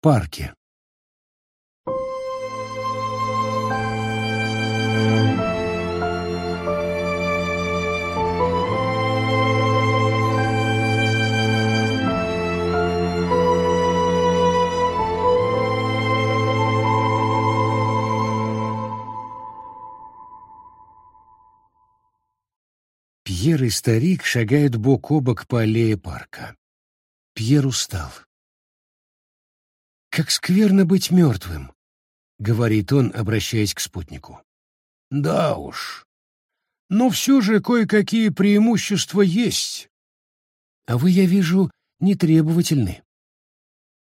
парке. Пьер и старик шагают бок о бок по аллее парка. Пьер устал. «Как скверно быть мертвым», — говорит он, обращаясь к спутнику. «Да уж. Но все же кое-какие преимущества есть». «А вы, я вижу, нетребовательны».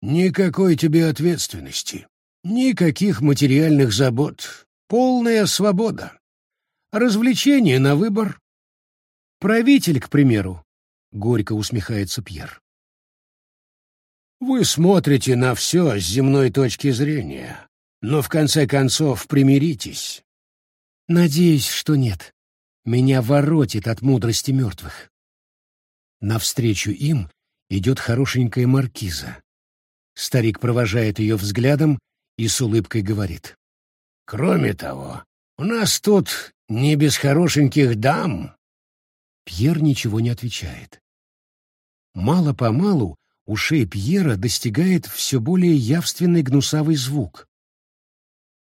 «Никакой тебе ответственности, никаких материальных забот, полная свобода. Развлечения на выбор, Правитель, к примеру, — горько усмехается Пьер. Вы смотрите на все с земной точки зрения, но в конце концов примиритесь. Надеюсь, что нет. Меня воротит от мудрости мертвых. Навстречу им идет хорошенькая маркиза. Старик провожает ее взглядом и с улыбкой говорит. «Кроме того, у нас тут не без хорошеньких дам, Пьер ничего не отвечает. Мало-помалу ушей Пьера достигает все более явственный гнусавый звук.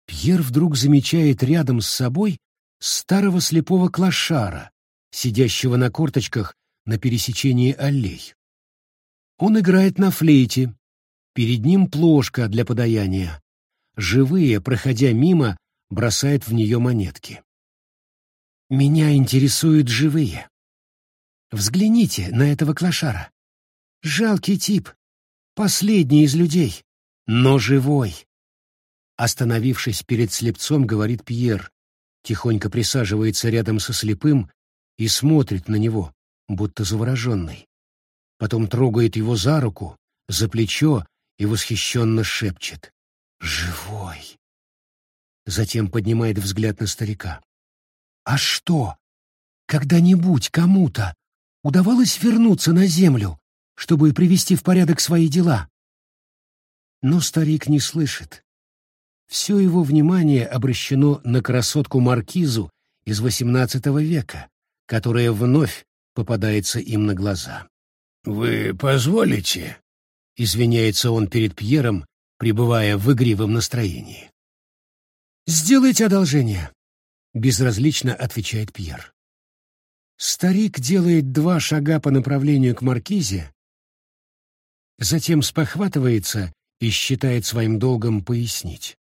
Пьер вдруг замечает рядом с собой старого слепого клошара, сидящего на корточках на пересечении аллей. Он играет на флейте. Перед ним плошка для подаяния. Живые, проходя мимо, бросают в нее монетки. Меня интересуют живые. Взгляните на этого клошара. Жалкий тип, последний из людей, но живой. Остановившись перед слепцом, говорит Пьер, тихонько присаживается рядом со слепым и смотрит на него, будто завороженный. Потом трогает его за руку, за плечо и восхищенно шепчет «Живой!». Затем поднимает взгляд на старика. «А что? Когда-нибудь кому-то удавалось вернуться на землю, чтобы привести в порядок свои дела. Но старик не слышит. Все его внимание обращено на красотку Маркизу из XVIII века, которая вновь попадается им на глаза. «Вы позволите?» — извиняется он перед Пьером, пребывая в игривом настроении. «Сделайте одолжение», — безразлично отвечает Пьер. Старик делает два шага по направлению к маркизе, затем спохватывается и считает своим долгом пояснить.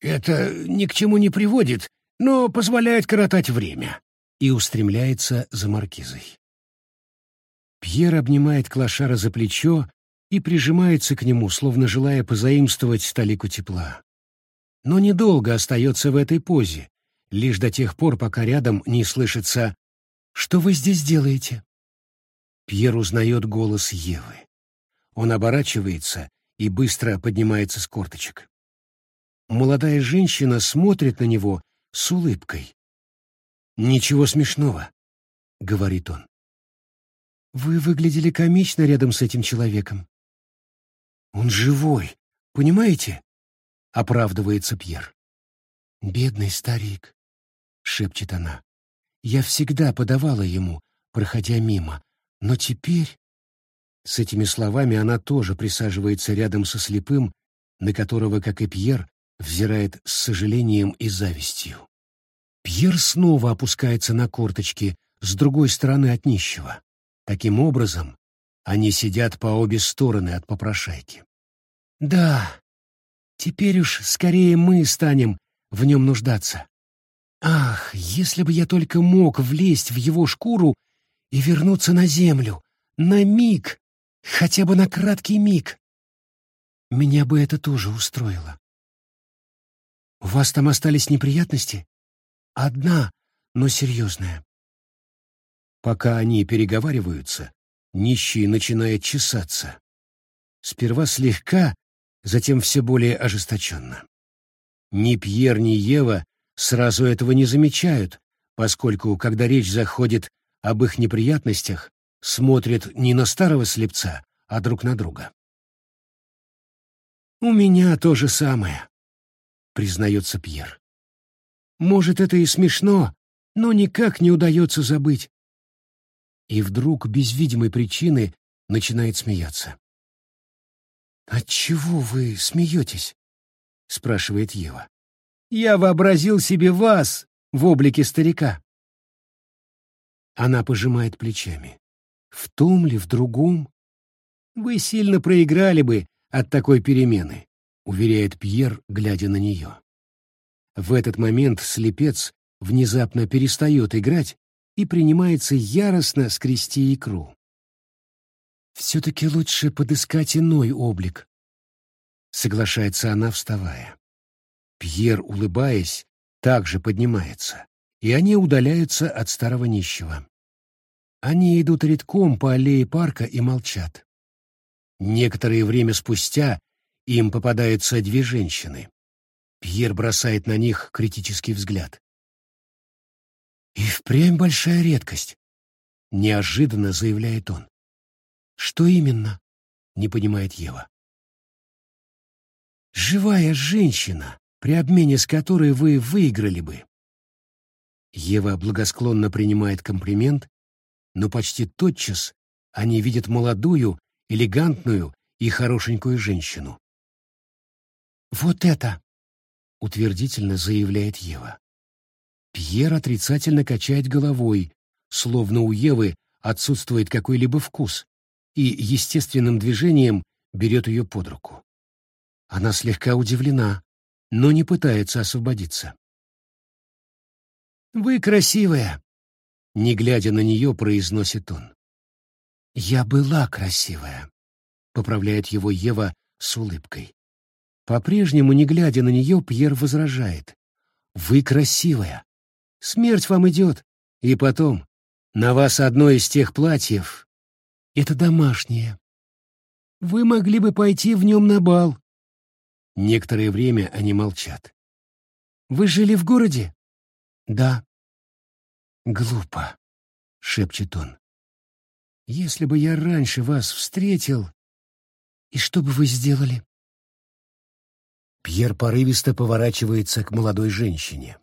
«Это ни к чему не приводит, но позволяет коротать время», и устремляется за маркизой. Пьер обнимает клошара за плечо и прижимается к нему, словно желая позаимствовать столику тепла. Но недолго остается в этой позе, лишь до тех пор, пока рядом не слышится что вы здесь делаете?» Пьер узнает голос Евы. Он оборачивается и быстро поднимается с корточек. Молодая женщина смотрит на него с улыбкой. «Ничего смешного», — говорит он. «Вы выглядели комично рядом с этим человеком». «Он живой, понимаете?» — оправдывается Пьер. «Бедный старик», — шепчет она. Я всегда подавала ему, проходя мимо, но теперь... С этими словами она тоже присаживается рядом со слепым, на которого, как и Пьер, взирает с сожалением и завистью. Пьер снова опускается на корточки с другой стороны от нищего. Таким образом, они сидят по обе стороны от попрошайки. Да, теперь уж скорее мы станем в нем нуждаться. Ах, если бы я только мог влезть в его шкуру и вернуться на землю, на миг, хотя бы на краткий миг. Меня бы это тоже устроило. У вас там остались неприятности? Одна, но серьезная. Пока они переговариваются, нищий начинает чесаться. Сперва слегка, затем все более ожесточенно. Ни Пьер, ни Ева сразу этого не замечают, поскольку, когда речь заходит об их неприятностях, смотрят не на старого слепца, а друг на друга. «У меня то же самое», — признается Пьер. «Может, это и смешно, но никак не удается забыть». И вдруг, без видимой причины, начинает смеяться. «Отчего вы смеетесь?» — спрашивает Ева. «Я вообразил себе вас в облике старика». Она пожимает плечами. «В том ли, в другом?» «Вы сильно проиграли бы от такой перемены», — уверяет Пьер, глядя на нее. В этот момент слепец внезапно перестает играть и принимается яростно скрести икру. «Все-таки лучше подыскать иной облик», — соглашается она, вставая. Пьер, улыбаясь, также поднимается, и они удаляются от старого нищего. Они идут редком по аллее парка и молчат. Некоторое время спустя им попадаются две женщины. Пьер бросает на них критический взгляд. «И впрямь большая редкость», — неожиданно заявляет он. «Что именно?» — не понимает Ева. «Живая женщина, при обмене с которой вы выиграли бы». Ева благосклонно принимает комплимент, но почти тотчас они видят молодую, элегантную и хорошенькую женщину. «Вот это!» — утвердительно заявляет Ева. Пьер отрицательно качает головой, словно у Евы отсутствует какой-либо вкус, и естественным движением берет ее под руку. Она слегка удивлена, но не пытается освободиться. «Вы красивая», — не глядя на нее, произносит он. «Я была красивая», — поправляет его Ева с улыбкой. По-прежнему, не глядя на нее, Пьер возражает. «Вы красивая. Смерть вам идет. И потом, на вас одно из тех платьев. Это домашнее. Вы могли бы пойти в нем на бал». Некоторое время они молчат. «Вы жили в городе?» «Да». «Глупо», — шепчет он. «Если бы я раньше вас встретил...» «И что бы вы сделали?» Пьер порывисто поворачивается к молодой женщине.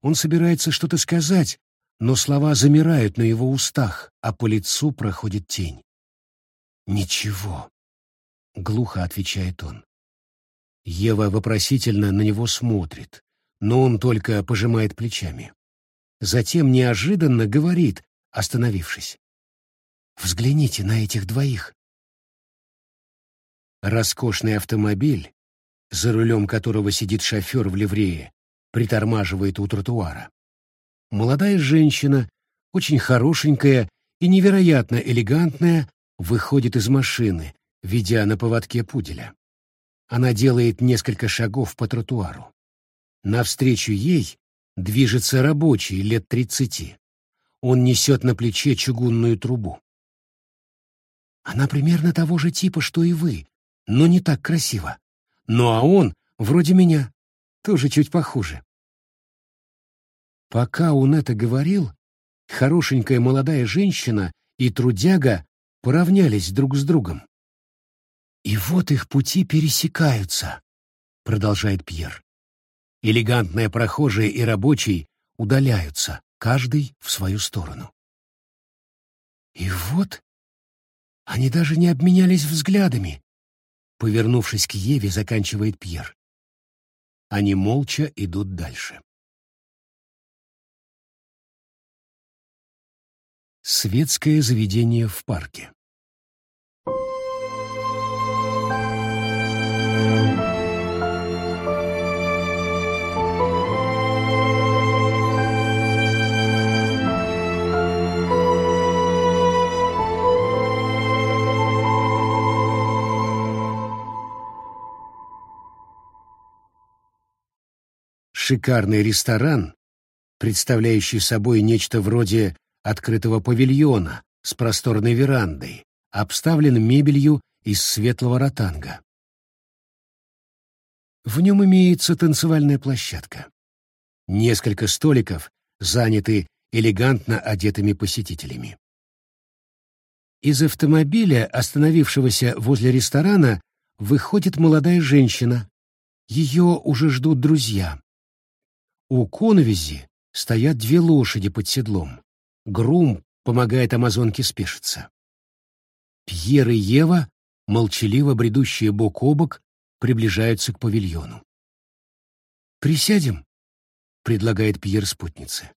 Он собирается что-то сказать, но слова замирают на его устах, а по лицу проходит тень. «Ничего», — глухо отвечает он. Ева вопросительно на него смотрит, но он только пожимает плечами. Затем неожиданно говорит, остановившись. «Взгляните на этих двоих». Роскошный автомобиль, за рулем которого сидит шофер в ливрее, притормаживает у тротуара. Молодая женщина, очень хорошенькая и невероятно элегантная, выходит из машины, ведя на поводке пуделя. Она делает несколько шагов по тротуару. Навстречу ей движется рабочий лет тридцати. Он несет на плече чугунную трубу. Она примерно того же типа, что и вы, но не так красиво. Ну а он, вроде меня, тоже чуть похуже. Пока он это говорил, хорошенькая молодая женщина и трудяга поравнялись друг с другом. «И вот их пути пересекаются», — продолжает Пьер. Элегантная прохожая и рабочий удаляются, каждый в свою сторону. И вот они даже не обменялись взглядами, Повернувшись к Еве, заканчивает Пьер. Они молча идут дальше. Светское заведение в парке. Шикарный ресторан, представляющий собой нечто вроде открытого павильона с просторной верандой, обставлен мебелью из светлого ротанга. В нем имеется танцевальная площадка. Несколько столиков заняты элегантно одетыми посетителями. Из автомобиля, остановившегося возле ресторана, выходит молодая женщина. Ее уже ждут друзья. У коновизи стоят две лошади под седлом. Грум помогает амазонке спешиться. Пьер и Ева, молчаливо бредущие бок о бок, приближаются к павильону. «Присядем», — предлагает Пьер спутнице.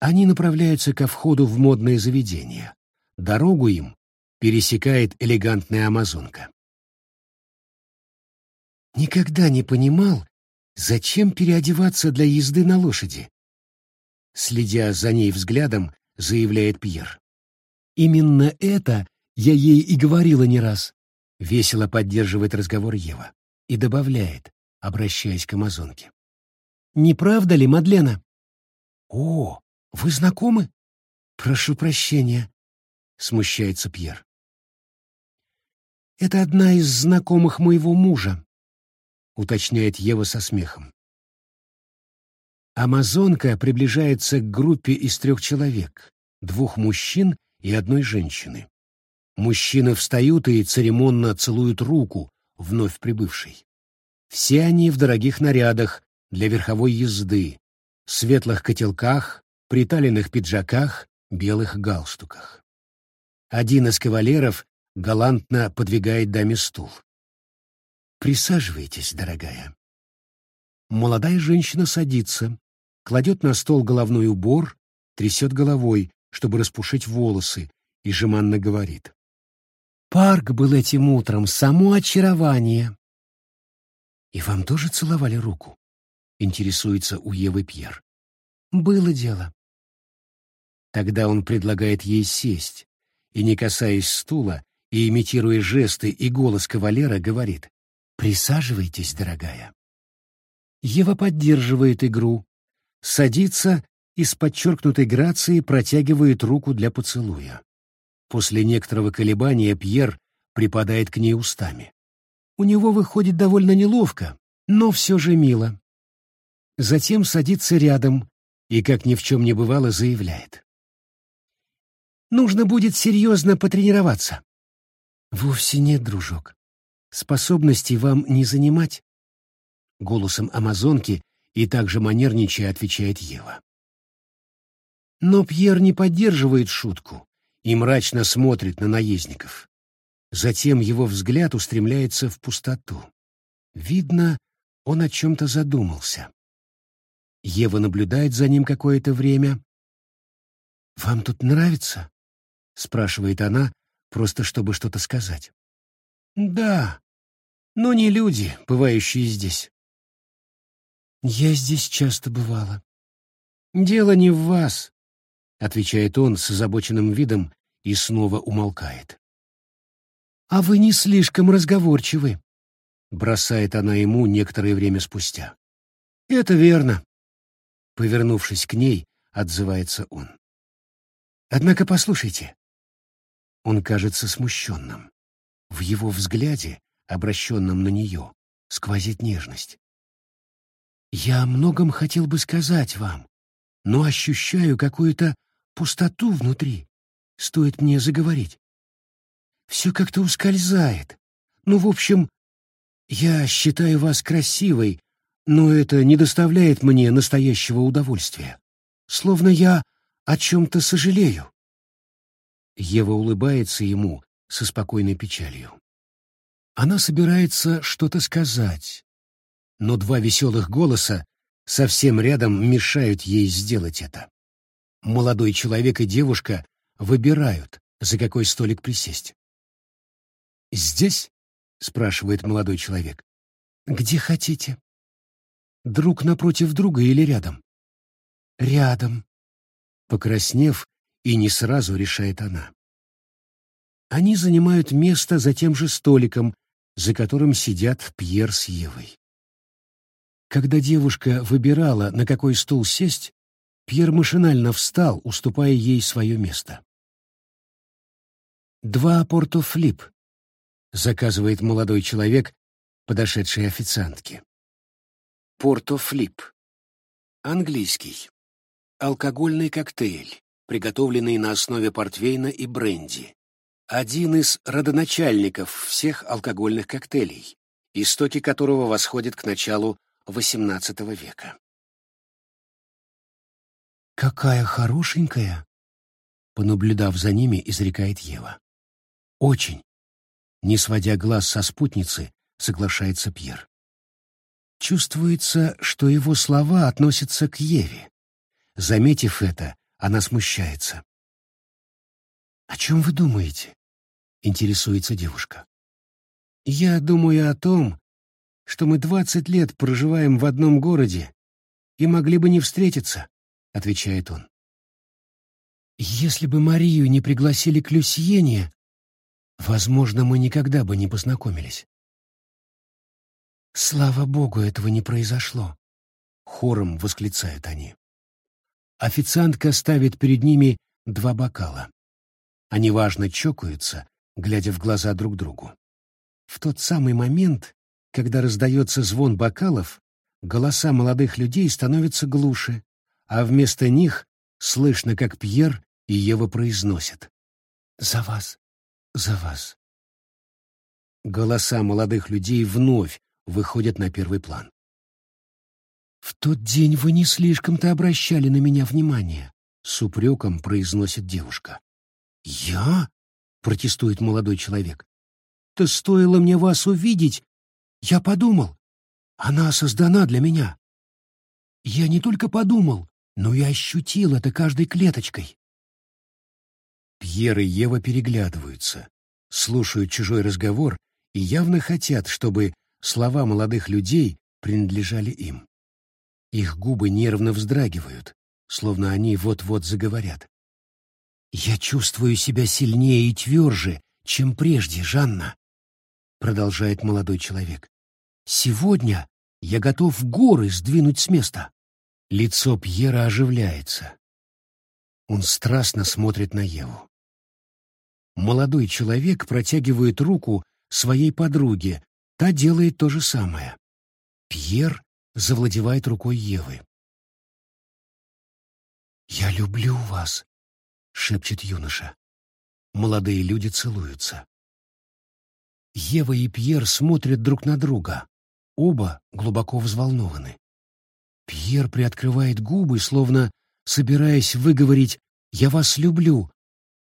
Они направляются ко входу в модное заведение. Дорогу им пересекает элегантная амазонка. Никогда не понимал, зачем переодеваться для езды на лошади. Следя за ней взглядом, заявляет Пьер. Именно это я ей и говорила не раз. Весело поддерживает разговор Ева и добавляет, обращаясь к амазонке. Не правда ли, Мадлена? О, вы знакомы? Прошу прощения, смущается Пьер. Это одна из знакомых моего мужа, уточняет Ева со смехом. Амазонка приближается к группе из трех человек, двух мужчин и одной женщины. Мужчины встают и церемонно целуют руку вновь прибывшей. Все они в дорогих нарядах для верховой езды, светлых котелках, приталенных пиджаках, белых галстуках. Один из кавалеров галантно подвигает даме стул. «Присаживайтесь, дорогая». Молодая женщина садится, кладет на стол головной убор, трясет головой, чтобы распушить волосы, и жеманно говорит. «Парк был этим утром, само очарование». «И вам тоже целовали руку?» — интересуется у Евы Пьер. «Было дело. Тогда он предлагает ей сесть, и, не касаясь стула, и имитируя жесты и голос кавалера, говорит «Присаживайтесь, дорогая». Ева поддерживает игру, садится и с подчеркнутой грацией протягивает руку для поцелуя. После некоторого колебания Пьер припадает к ней устами. У него выходит довольно неловко, но все же мило. Затем садится рядом и, как ни в чем не бывало, заявляет. Нужно будет серьезно потренироваться. Вовсе нет, дружок. Способностей вам не занимать. Голосом амазонки и также манерничая отвечает Ева. Но Пьер не поддерживает шутку и мрачно смотрит на наездников. Затем его взгляд устремляется в пустоту. Видно, он о чем-то задумался. Ева наблюдает за ним какое-то время. «Вам тут нравится?» — спрашивает она, просто чтобы что-то сказать. «Да, но не люди, бывающие здесь». «Я здесь часто бывала». «Дело не в вас», — отвечает он с озабоченным видом и снова умолкает. «А вы не слишком разговорчивы», — бросает она ему некоторое время спустя. «Это верно», — повернувшись к ней, отзывается он. «Однако послушайте, он кажется смущенным. В его взгляде, обращенном на нее, сквозит нежность. «Я о многом хотел бы сказать вам, но ощущаю какую-то пустоту внутри. Стоит мне заговорить. Все как-то ускользает. Ну, в общем, я считаю вас красивой, но это не доставляет мне настоящего удовольствия. Словно я о чем-то сожалею. Ева улыбается ему со спокойной печалью. Она собирается что-то сказать, но два веселых голоса совсем рядом мешают ей сделать это. Молодой человек и девушка выбирают, за какой столик присесть. «Здесь?» — спрашивает молодой человек. «Где хотите?» «Друг напротив друга или рядом?» «Рядом». Покраснев, и не сразу решает она. Они занимают место за тем же столиком, за которым сидят Пьер с Евой. Когда девушка выбирала, на какой стул сесть, Пьер машинально встал, уступая ей свое место. «Два портофлип», — заказывает молодой человек, подошедший официантке. Портофлип. Английский. Алкогольный коктейль приготовленный на основе портвейна и бренди. Один из родоначальников всех алкогольных коктейлей, истоки которого восходят к началу XVIII века. «Какая хорошенькая!» — понаблюдав за ними, изрекает Ева. «Очень!» — не сводя глаз со спутницы, соглашается Пьер. Чувствуется, что его слова относятся к Еве. Заметив это, она смущается. «О чем вы думаете?» — интересуется девушка. «Я думаю о том, что мы двадцать лет проживаем в одном городе и могли бы не встретиться», — отвечает он. «Если бы Марию не пригласили к Люсьене, возможно, мы никогда бы не познакомились». «Слава Богу, этого не произошло», — хором восклицают они. Официантка ставит перед ними два бокала. Они важно чокаются, глядя в глаза друг другу. В тот самый момент, когда раздается звон бокалов, голоса молодых людей становятся глуше, а вместо них слышно, как Пьер и Ева произносят «За вас, за вас». Голоса молодых людей вновь выходят на первый план. «В тот день вы не слишком-то обращали на меня внимание», — с упреком произносит девушка. «Я?» — протестует молодой человек. «Да стоило мне вас увидеть, я подумал, она создана для меня. Я не только подумал, но и ощутил это каждой клеточкой». Пьер и Ева переглядываются, слушают чужой разговор и явно хотят, чтобы слова молодых людей принадлежали им. Их губы нервно вздрагивают, словно они вот-вот заговорят. «Я чувствую себя сильнее и тверже, чем прежде, Жанна», — продолжает молодой человек. «Сегодня я готов горы сдвинуть с места». Лицо Пьера оживляется. Он страстно смотрит на Еву. Молодой человек протягивает руку своей подруге, та делает то же самое. Пьер завладевает рукой Евы. «Я люблю вас», — шепчет юноша. Молодые люди целуются. Ева и Пьер смотрят друг на друга. Оба глубоко взволнованы. Пьер приоткрывает губы, словно собираясь выговорить «Я вас люблю».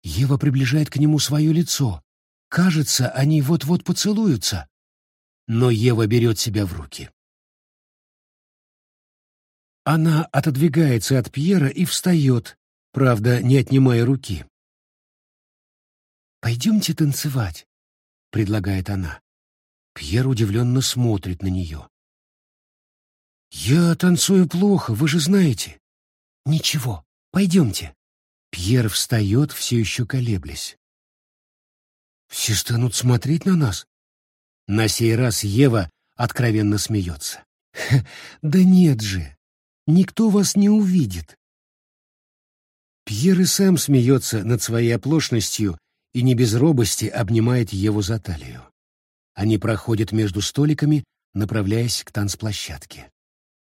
Ева приближает к нему свое лицо. Кажется, они вот-вот поцелуются. Но Ева берет себя в руки. Она отодвигается от Пьера и встает, правда, не отнимая руки. «Пойдемте танцевать», — предлагает она. Пьер удивленно смотрит на нее. «Я танцую плохо, вы же знаете». «Ничего, пойдемте». Пьер встает, все еще колеблясь. «Все станут смотреть на нас?» На сей раз Ева откровенно смеется. «Да нет же, никто вас не увидит. Пьер и сам смеется над своей оплошностью и не без робости обнимает Еву за талию. Они проходят между столиками, направляясь к танцплощадке.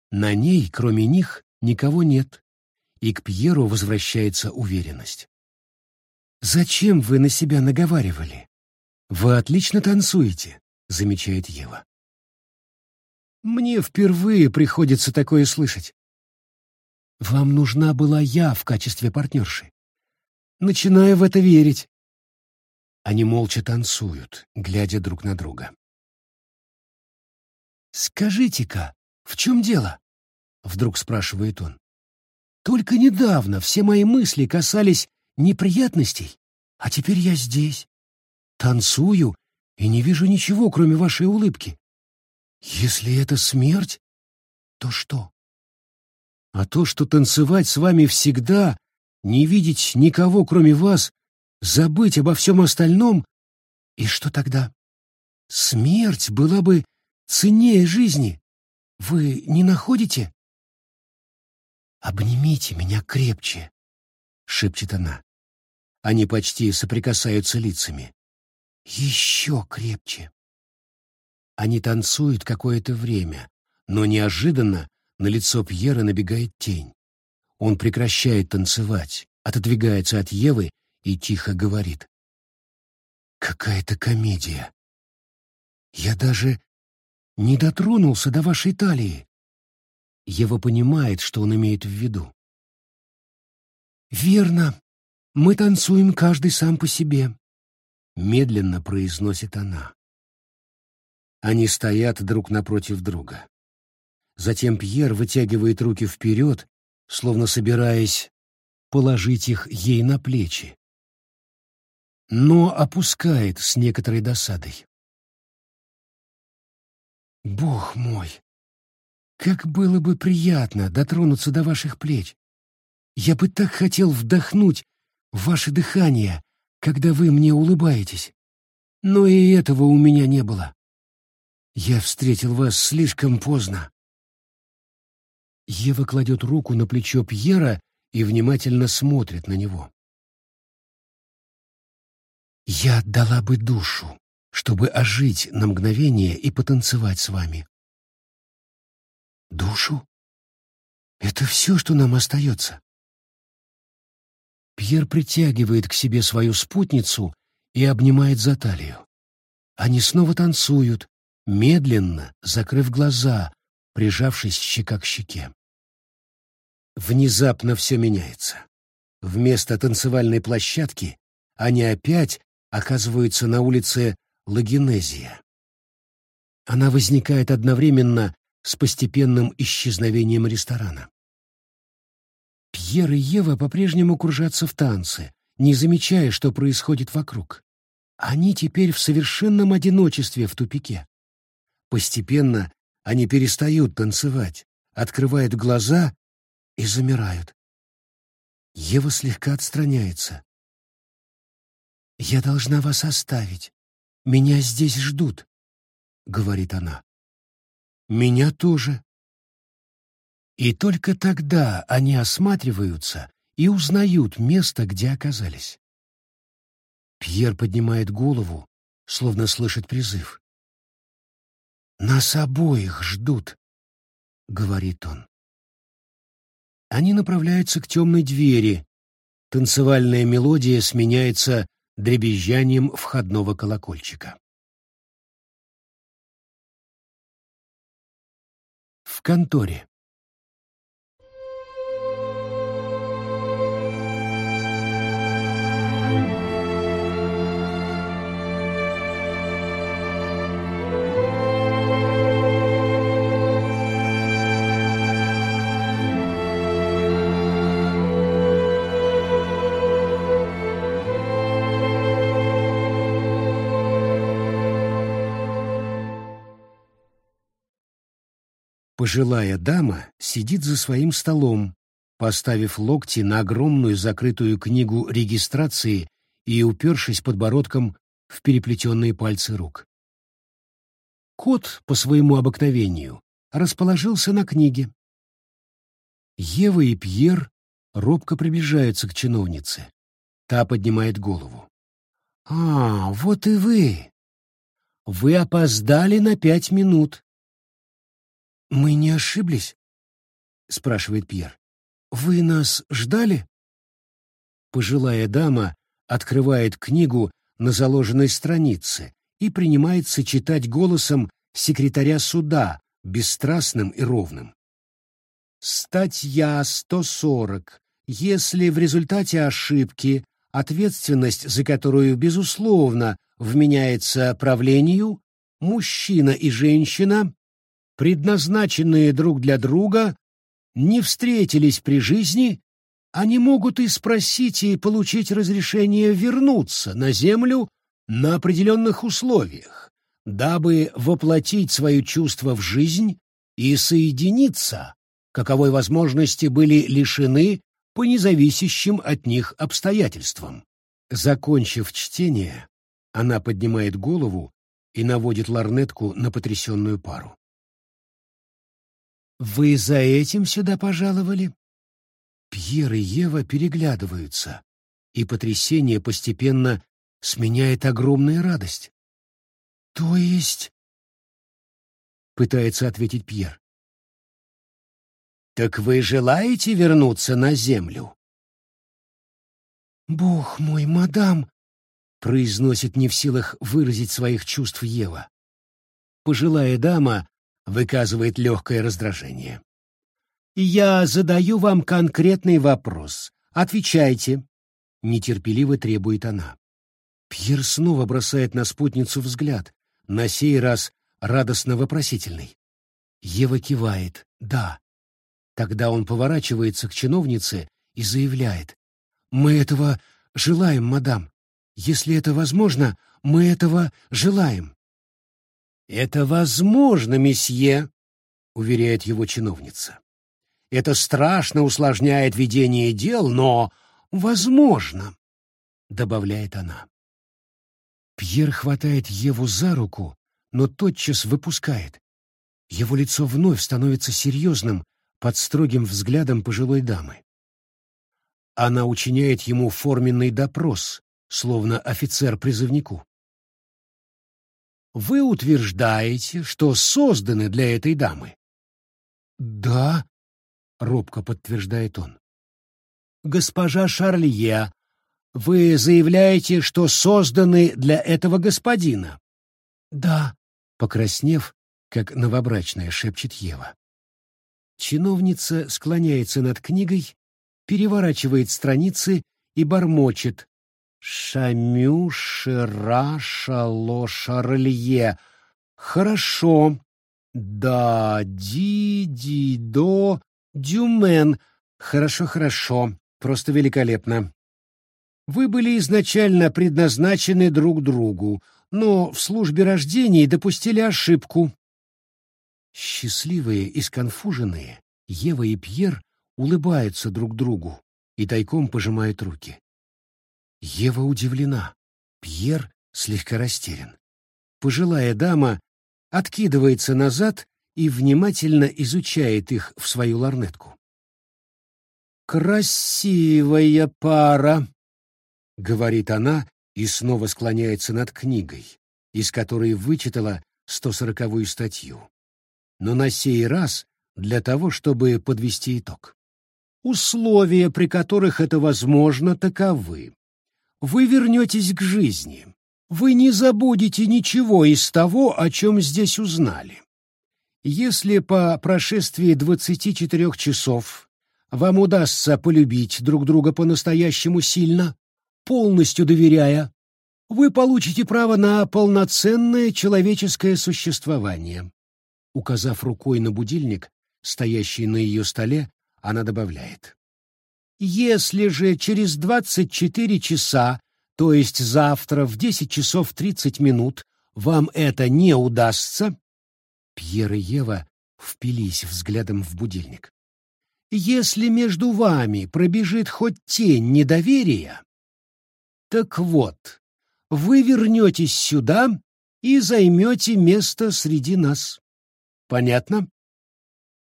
На ней, кроме них, никого нет, и к Пьеру возвращается уверенность. «Зачем вы на себя наговаривали? Вы отлично танцуете», — замечает Ева. «Мне впервые приходится такое слышать. Вам нужна была я в качестве партнерши. Начинаю в это верить. Они молча танцуют, глядя друг на друга. «Скажите-ка, в чем дело?» — вдруг спрашивает он. «Только недавно все мои мысли касались неприятностей, а теперь я здесь. Танцую и не вижу ничего, кроме вашей улыбки. Если это смерть, то что?» А то, что танцевать с вами всегда, не видеть никого, кроме вас, забыть обо всем остальном, и что тогда? Смерть была бы ценнее жизни. Вы не находите? «Обнимите меня крепче», — шепчет она. Они почти соприкасаются лицами. «Еще крепче». Они танцуют какое-то время, но неожиданно на лицо Пьера набегает тень. Он прекращает танцевать, отодвигается от Евы и тихо говорит. Какая-то комедия. Я даже не дотронулся до вашей талии. Ева понимает, что он имеет в виду. «Верно. Мы танцуем каждый сам по себе», — медленно произносит она. Они стоят друг напротив друга. Затем Пьер вытягивает руки вперед, словно собираясь положить их ей на плечи, но опускает с некоторой досадой. «Бог мой! Как было бы приятно дотронуться до ваших плеч! Я бы так хотел вдохнуть ваше дыхание, когда вы мне улыбаетесь. Но и этого у меня не было. Я встретил вас слишком поздно. Ева кладет руку на плечо Пьера и внимательно смотрит на него. «Я отдала бы душу, чтобы ожить на мгновение и потанцевать с вами». «Душу? Это все, что нам остается?» Пьер притягивает к себе свою спутницу и обнимает за талию. Они снова танцуют, медленно, закрыв глаза, прижавшись щека к щеке. Внезапно все меняется. Вместо танцевальной площадки они опять оказываются на улице Лагенезия. Она возникает одновременно с постепенным исчезновением ресторана. Пьер и Ева по-прежнему кружатся в танце, не замечая, что происходит вокруг. Они теперь в совершенном одиночестве в тупике. Постепенно они перестают танцевать, открывают глаза и замирают. Ева слегка отстраняется. «Я должна вас оставить. Меня здесь ждут», — говорит она. «Меня тоже», и только тогда они осматриваются и узнают место, где оказались. Пьер поднимает голову, словно слышит призыв. «Нас обоих ждут», — говорит он. Они направляются к темной двери. Танцевальная мелодия сменяется дребезжанием входного колокольчика. В конторе. Пожилая дама сидит за своим столом, поставив локти на огромную закрытую книгу регистрации и упершись подбородком в переплетенные пальцы рук. Кот, по своему обыкновению, расположился на книге. Ева и Пьер робко приближаются к чиновнице. Та поднимает голову. «А, вот и вы! Вы опоздали на пять минут. «Мы не ошиблись?» — спрашивает Пьер. «Вы нас ждали?» Пожилая дама открывает книгу на заложенной странице и принимается читать голосом секретаря суда, бесстрастным и ровным. Статья 140. Если в результате ошибки, ответственность за которую, безусловно, вменяется правлению, мужчина и женщина предназначенные друг для друга, не встретились при жизни, они могут и спросить и получить разрешение вернуться на Землю на определенных условиях, дабы воплотить свое чувство в жизнь и соединиться, каковой возможности были лишены по независящим от них обстоятельствам. Закончив чтение, она поднимает голову и наводит ларнетку на потрясенную пару. «Вы за этим сюда пожаловали?» Пьер и Ева переглядываются, и потрясение постепенно сменяет огромная радость. «То есть...» — пытается ответить Пьер. «Так вы желаете вернуться на землю?» «Бог мой, мадам, произносит не в силах выразить своих чувств Ева. Пожилая дама выказывает легкое раздражение. «Я задаю вам конкретный вопрос. Отвечайте», — нетерпеливо требует она. Пьер снова бросает на спутницу взгляд, на сей раз радостно вопросительный. Ева кивает «да». Тогда он поворачивается к чиновнице и заявляет «Мы этого желаем, мадам. Если это возможно, мы этого желаем». «Это возможно, месье», — уверяет его чиновница. «Это страшно усложняет ведение дел, но возможно», — добавляет она. Пьер хватает Еву за руку, но тотчас выпускает. Его лицо вновь становится серьезным под строгим взглядом пожилой дамы. Она учиняет ему форменный допрос, словно офицер призывнику. «Вы утверждаете, что созданы для этой дамы?» «Да», — робко подтверждает он. «Госпожа Шарлье вы заявляете, что созданы для этого господина? Да, покраснев, как новобрачная, шепчет Ева. Чиновница склоняется над книгой, переворачивает страницы и бормочет. Шамю, Шира, Шало, Шарлье. Хорошо. Да, ди, ди, до, дюмен. Хорошо, хорошо. Просто великолепно. Вы были изначально предназначены друг другу, но в службе рождения допустили ошибку. Счастливые и сконфуженные, Ева и Пьер улыбаются друг другу и тайком пожимают руки. Ева удивлена, Пьер слегка растерян. Пожилая дама откидывается назад и внимательно изучает их в свою ларнетку. «Красивая пара», — говорит она и снова склоняется над книгой, из которой вычитала 140-ю статью. Но на сей раз для того, чтобы подвести итог. Условия, при которых это возможно, таковы. Вы вернетесь к жизни. Вы не забудете ничего из того, о чем здесь узнали. Если по прошествии 24 часов вам удастся полюбить друг друга по-настоящему сильно, полностью доверяя, вы получите право на полноценное человеческое существование. Указав рукой на будильник, стоящий на ее столе, она добавляет. Если же через 24 часа, то есть завтра в 10 часов 30 минут, вам это не удастся, Пьер и Ева впились взглядом в будильник. Если между вами пробежит хоть тень недоверия, так вот, вы вернетесь сюда и займете место среди нас. Понятно?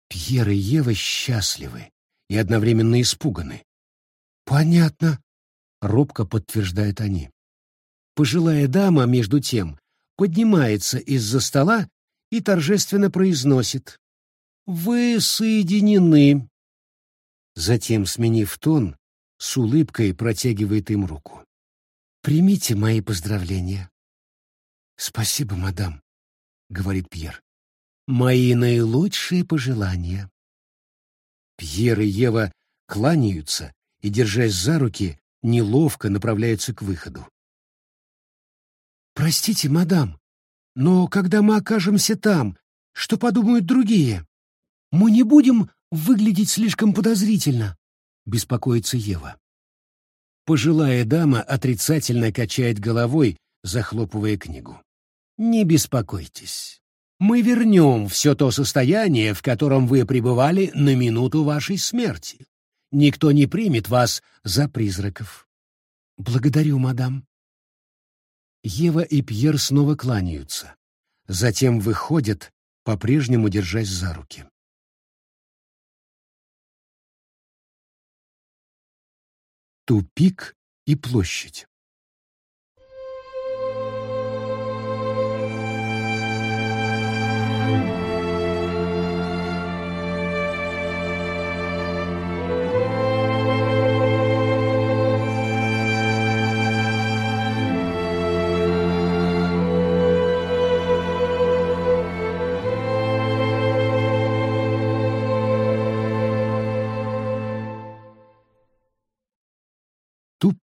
Пьер и Ева счастливы и одновременно испуганы. Понятно, робко подтверждают они. Пожилая дама, между тем, поднимается из-за стола и торжественно произносит «Вы соединены». Затем, сменив тон, с улыбкой протягивает им руку. Примите мои поздравления. Спасибо, мадам, говорит Пьер. Мои наилучшие пожелания. Пьер и Ева кланяются и, держась за руки, неловко направляются к выходу. Простите, мадам, но когда мы окажемся там, что подумают другие? Мы не будем выглядеть слишком подозрительно, беспокоится Ева. Пожилая дама отрицательно качает головой, захлопывая книгу. «Не беспокойтесь. Мы вернем все то состояние, в котором вы пребывали на минуту вашей смерти. Никто не примет вас за призраков». «Благодарю, мадам». Ева и Пьер снова кланяются. Затем выходят, по-прежнему держась за руки. Тупик и площадь.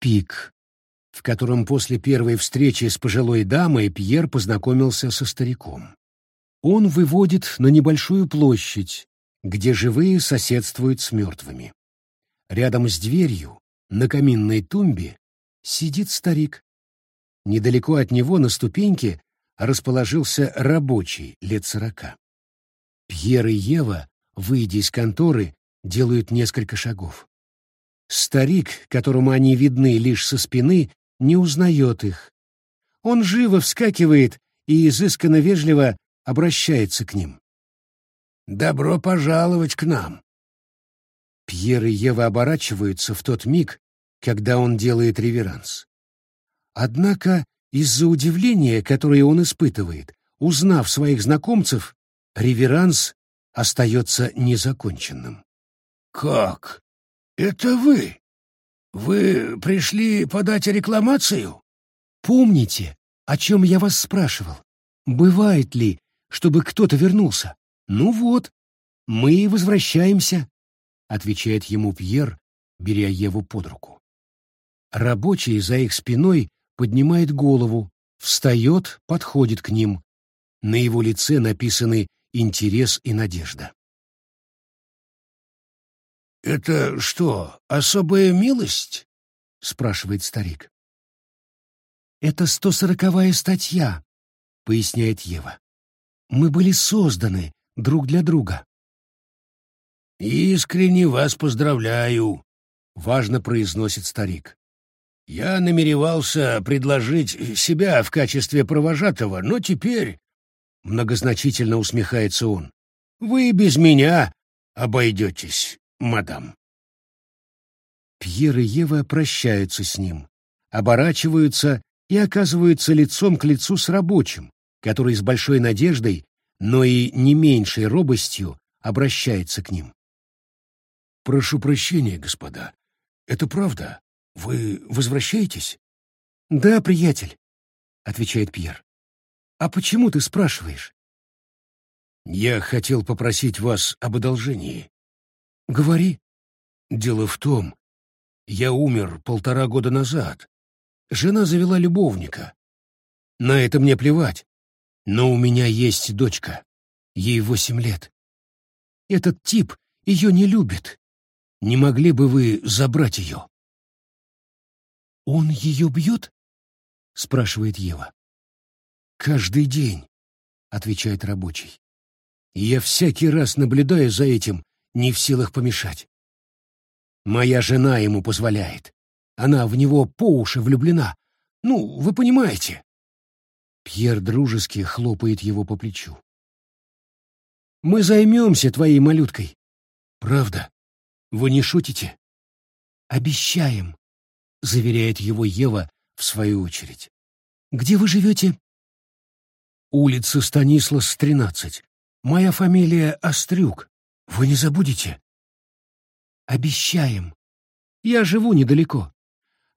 Тупик, в котором после первой встречи с пожилой дамой Пьер познакомился со стариком. Он выводит на небольшую площадь, где живые соседствуют с мертвыми. Рядом с дверью, на каминной тумбе, сидит старик. Недалеко от него на ступеньке расположился рабочий лет сорока. Пьер и Ева, выйдя из конторы, делают несколько шагов. Старик, которому они видны лишь со спины, не узнает их. Он живо вскакивает и изысканно вежливо обращается к ним. «Добро пожаловать к нам!» Пьер и Ева оборачиваются в тот миг, когда он делает реверанс. Однако из-за удивления, которое он испытывает, узнав своих знакомцев, реверанс остается незаконченным. «Как? Это вы? Вы пришли подать рекламацию?» «Помните, о чем я вас спрашивал? Бывает ли, чтобы кто-то вернулся? Ну вот, мы и возвращаемся», — отвечает ему Пьер, беря Еву под руку. Рабочий за их спиной поднимает голову, встает, подходит к ним. На его лице написаны интерес и надежда. «Это что, особая милость?» — спрашивает старик. «Это сто сороковая статья», — поясняет Ева. «Мы были созданы друг для друга». «Искренне вас поздравляю», — важно произносит старик. «Я намеревался предложить себя в качестве провожатого, но теперь...» Многозначительно усмехается он. «Вы без меня обойдетесь, мадам». Пьер и Ева прощаются с ним, оборачиваются и оказываются лицом к лицу с рабочим, который с большой надеждой, но и не меньшей робостью обращается к ним. «Прошу прощения, господа. Это правда? Вы возвращаетесь?» «Да, приятель», — отвечает Пьер. «А почему ты спрашиваешь?» «Я хотел попросить вас об одолжении». «Говори». «Дело в том, я умер полтора года назад. Жена завела любовника. На это мне плевать. Но у меня есть дочка. Ей восемь лет. Этот тип ее не любит. Не могли бы вы забрать ее?» «Он ее бьет?» — спрашивает Ева. «Каждый день», — отвечает рабочий. «И я всякий раз наблюдаю за этим, не в силах помешать. Моя жена ему позволяет. Она в него по уши влюблена. Ну, вы понимаете». Пьер дружески хлопает его по плечу. «Мы займемся твоей малюткой. Правда? Вы не шутите?» «Обещаем», — заверяет его Ева в свою очередь. «Где вы живете?» «Улица Станислас, 13. Моя фамилия Острюк. Вы не забудете?» «Обещаем. Я живу недалеко.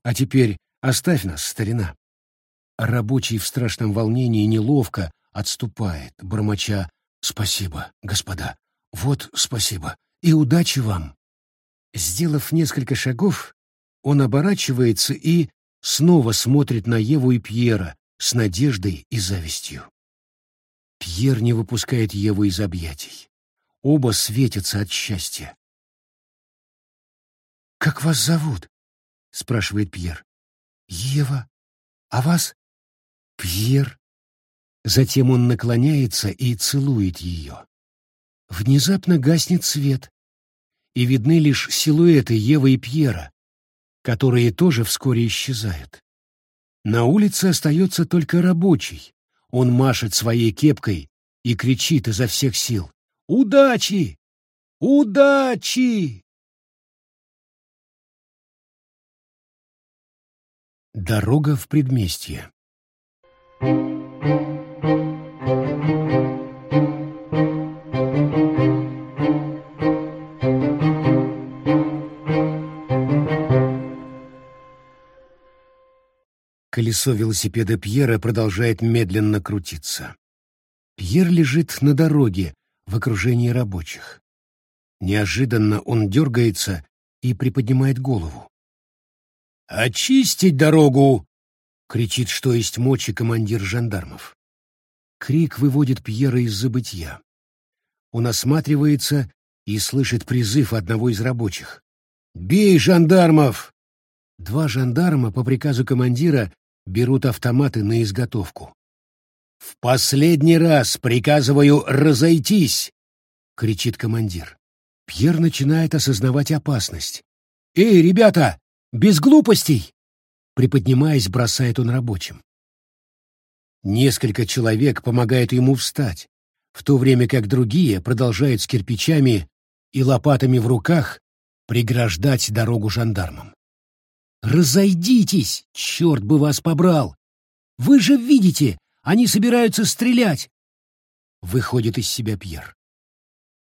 А теперь оставь нас, старина». Рабочий в страшном волнении неловко отступает, бормоча «Спасибо, господа. Вот спасибо. И удачи вам». Сделав несколько шагов, он оборачивается и снова смотрит на Еву и Пьера с надеждой и завистью. Пьер не выпускает Еву из объятий. Оба светятся от счастья. «Как вас зовут?» — спрашивает Пьер. «Ева. А вас?» «Пьер». Затем он наклоняется и целует ее. Внезапно гаснет свет, и видны лишь силуэты Евы и Пьера, которые тоже вскоре исчезают. На улице остается только рабочий. Он машет своей кепкой и кричит изо всех сил. «Удачи! Удачи!» Дорога в предместье. Колесо велосипеда Пьера продолжает медленно крутиться. Пьер лежит на дороге в окружении рабочих. Неожиданно он дергается и приподнимает голову. «Очистить дорогу!» — кричит, что есть мочи командир жандармов. Крик выводит Пьера из забытья. Он осматривается и слышит призыв одного из рабочих. «Бей жандармов!» Два жандарма по приказу командира берут автоматы на изготовку. «В последний раз приказываю разойтись!» — кричит командир. Пьер начинает осознавать опасность. «Эй, ребята, без глупостей!» Приподнимаясь, бросает он рабочим. Несколько человек помогают ему встать, в то время как другие продолжают с кирпичами и лопатами в руках преграждать дорогу жандармам. «Разойдитесь! Черт бы вас побрал! Вы же видите, они собираются стрелять!» Выходит из себя Пьер.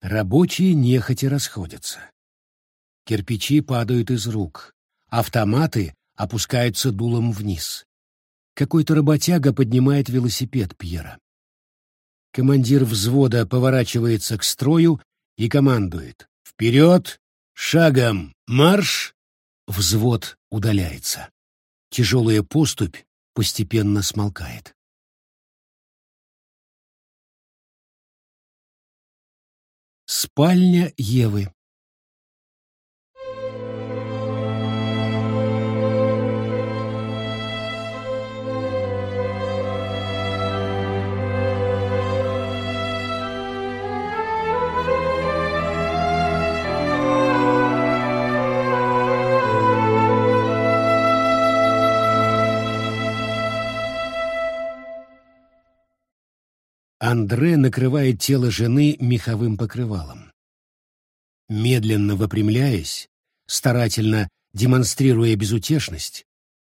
Рабочие нехотя расходятся. Кирпичи падают из рук, автоматы опускаются дулом вниз. Какой-то работяга поднимает велосипед Пьера. Командир взвода поворачивается к строю и командует «Вперед! Шагом! Марш!» Взвод удаляется. Тяжелая поступь постепенно смолкает. Спальня Евы Андре накрывает тело жены меховым покрывалом. Медленно выпрямляясь, старательно демонстрируя безутешность,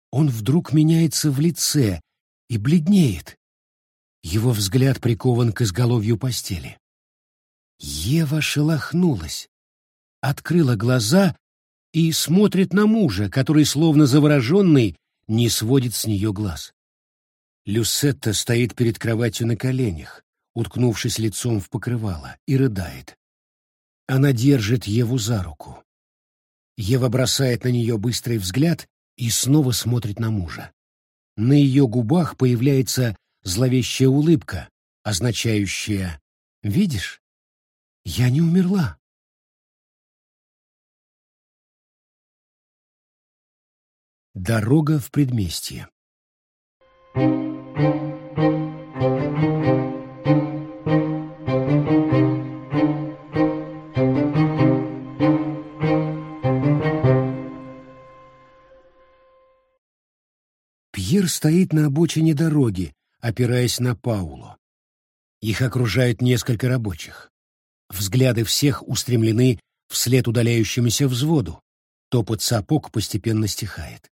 он вдруг меняется в лице и бледнеет. Его взгляд прикован к изголовью постели. Ева шелохнулась, открыла глаза и смотрит на мужа, который, словно завороженный, не сводит с нее глаз. Люсетта стоит перед кроватью на коленях, уткнувшись лицом в покрывало, и рыдает. Она держит Еву за руку. Ева бросает на нее быстрый взгляд и снова смотрит на мужа. На ее губах появляется зловещая улыбка, означающая «Видишь, я не умерла». Дорога в предместье. Пьер стоит на обочине дороги, опираясь на Паулу. Их окружает несколько рабочих. Взгляды всех устремлены вслед удаляющемуся взводу. Топот сапог постепенно стихает.